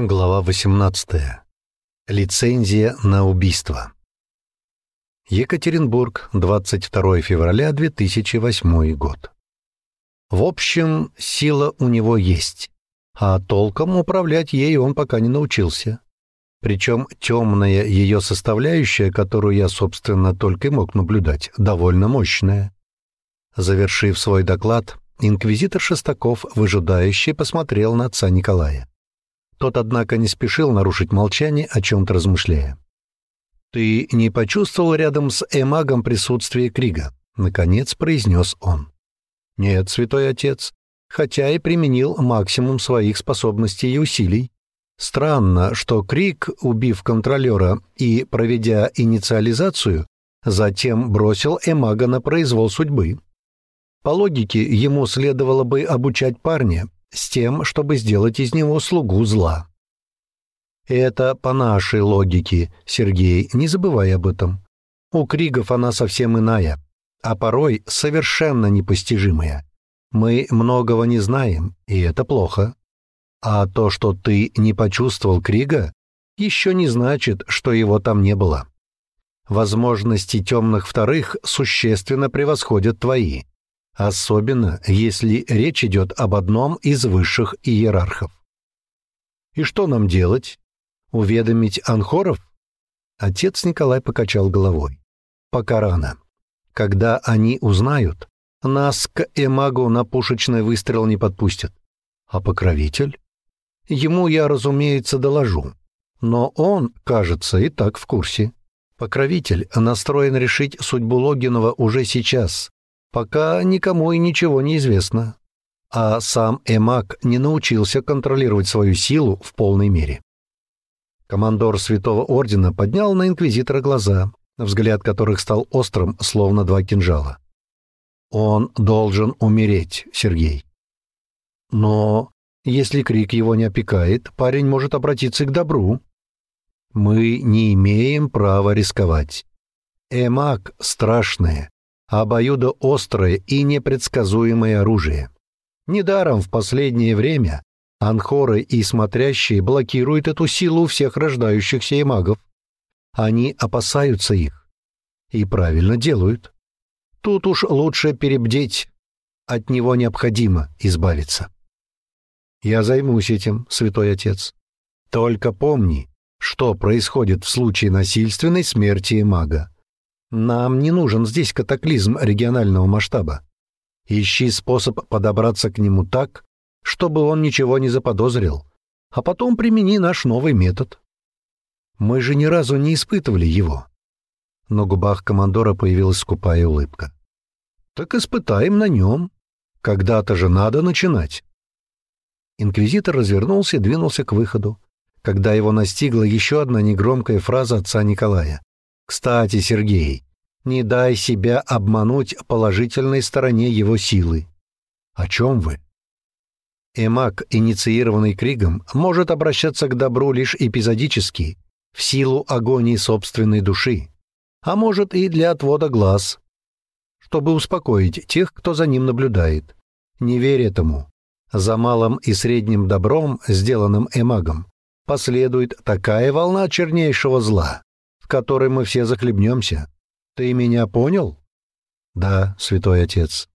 Глава 18. Лицензия на убийство. Екатеринбург, 22 февраля 2008 год. В общем, сила у него есть, а толком управлять ей он пока не научился. Причем темная ее составляющая, которую я, собственно, только и мог наблюдать, довольно мощная. Завершив свой доклад, инквизитор Шестаков выжидающе посмотрел на отца Николая. Тот, однако, не спешил нарушить молчание, о чем-то размышляя. «Ты не почувствовал рядом с Эмагом присутствие Крига?» — наконец произнес он. «Нет, святой отец, хотя и применил максимум своих способностей и усилий. Странно, что Криг, убив контролера и проведя инициализацию, затем бросил Эмага на произвол судьбы. По логике, ему следовало бы обучать парня, с тем, чтобы сделать из него слугу зла. Это по нашей логике, Сергей, не забывай об этом. У Кригов она совсем иная, а порой совершенно непостижимая. Мы многого не знаем, и это плохо. А то, что ты не почувствовал Крига, еще не значит, что его там не было. Возможности темных вторых существенно превосходят твои особенно если речь идет об одном из высших иерархов. И что нам делать? Уведомить анхоров? Отец Николай покачал головой. Пока рано. Когда они узнают, нас к Эмагу на пушечный выстрел не подпустят. А покровитель? Ему я, разумеется, доложу. Но он, кажется, и так в курсе. Покровитель настроен решить судьбу Логинова уже сейчас, Пока никому и ничего не известно. А сам Эмак не научился контролировать свою силу в полной мере. Командор Святого Ордена поднял на Инквизитора глаза, взгляд которых стал острым, словно два кинжала. «Он должен умереть, Сергей». «Но если крик его не опекает, парень может обратиться к добру». «Мы не имеем права рисковать. Эмак — страшное, обоюдоострое и непредсказуемое оружие. Недаром в последнее время анхоры и смотрящие блокируют эту силу всех рождающихся и магов. Они опасаются их. И правильно делают. Тут уж лучше перебдеть. От него необходимо избавиться. Я займусь этим, святой отец. Только помни, что происходит в случае насильственной смерти мага. Нам не нужен здесь катаклизм регионального масштаба. Ищи способ подобраться к нему так, чтобы он ничего не заподозрил, а потом примени наш новый метод. Мы же ни разу не испытывали его. На губах командора появилась скупая улыбка. Так испытаем на нем. Когда-то же надо начинать. Инквизитор развернулся и двинулся к выходу, когда его настигла еще одна негромкая фраза отца Николая. Кстати, Сергей, не дай себя обмануть положительной стороне его силы. О чем вы? Эмак, инициированный Кригом, может обращаться к добру лишь эпизодически, в силу агонии собственной души, а может и для отвода глаз, чтобы успокоить тех, кто за ним наблюдает. Не верь этому. За малым и средним добром, сделанным эмагом, последует такая волна чернейшего зла, в которой мы все захлебнемся. Ты меня понял? Да, святой отец.